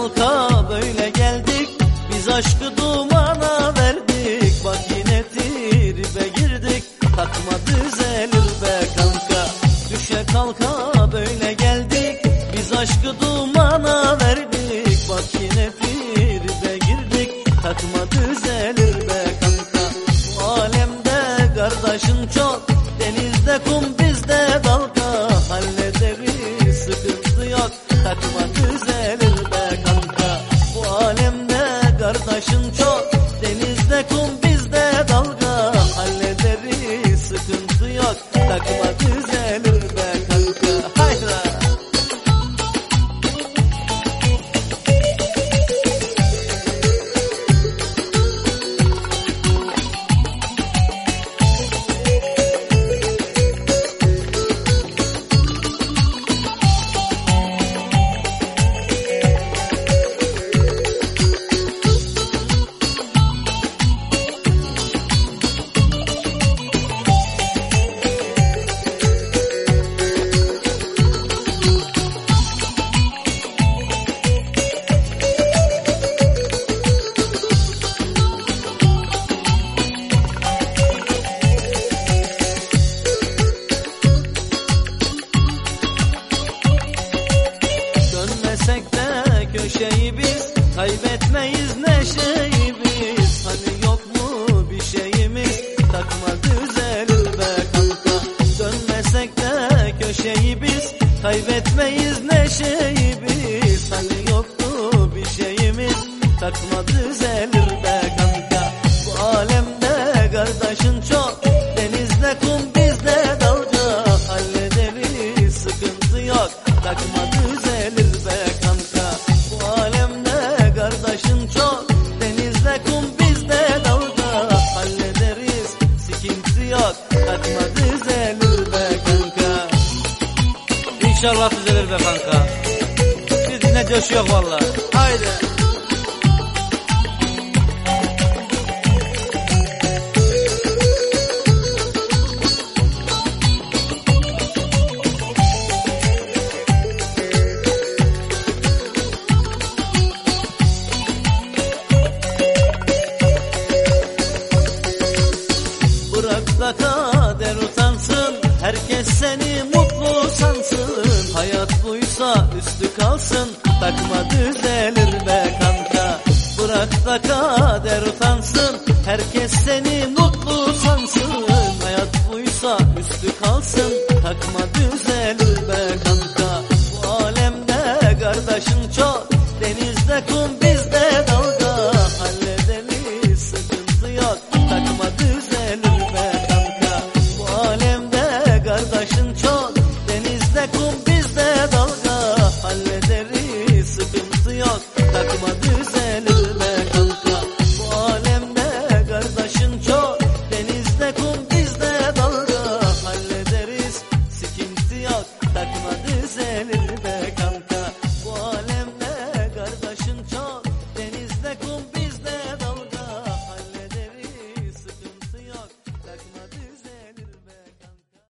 kalka böyle geldik. Biz aşkı dumana verdik. Bak yine tribe girdik. Takma düzelir be kanka. Düşe kalka böyle geldik. Biz aşkı dumana verdik. Bak yine tribe girdik. Takma düzelir kardeşin çok. Denizde kum bizde dalga. Hallederiz sıkıntı yok. Takma düzelir Kaybetmeyiz neşeyi biz. Hani yok mu bir şeyimiz? Takma düzelir kanka. Dönmesek de köşeyi biz. Kaybetmeyiz neşeyi biz. Hani yok mu bir şeyimiz? Takma düzelir İnşallah düzelir be kanka. Biz yine coşuyor valla. Haydi Bırak da kader utansın Herkes seni Buysa üstü kalsın Takma düzelir be kanka. Bırak da kader utansın Herkes seni mutlu sansın. Hayat buysa üstü kalsın Takma düzelir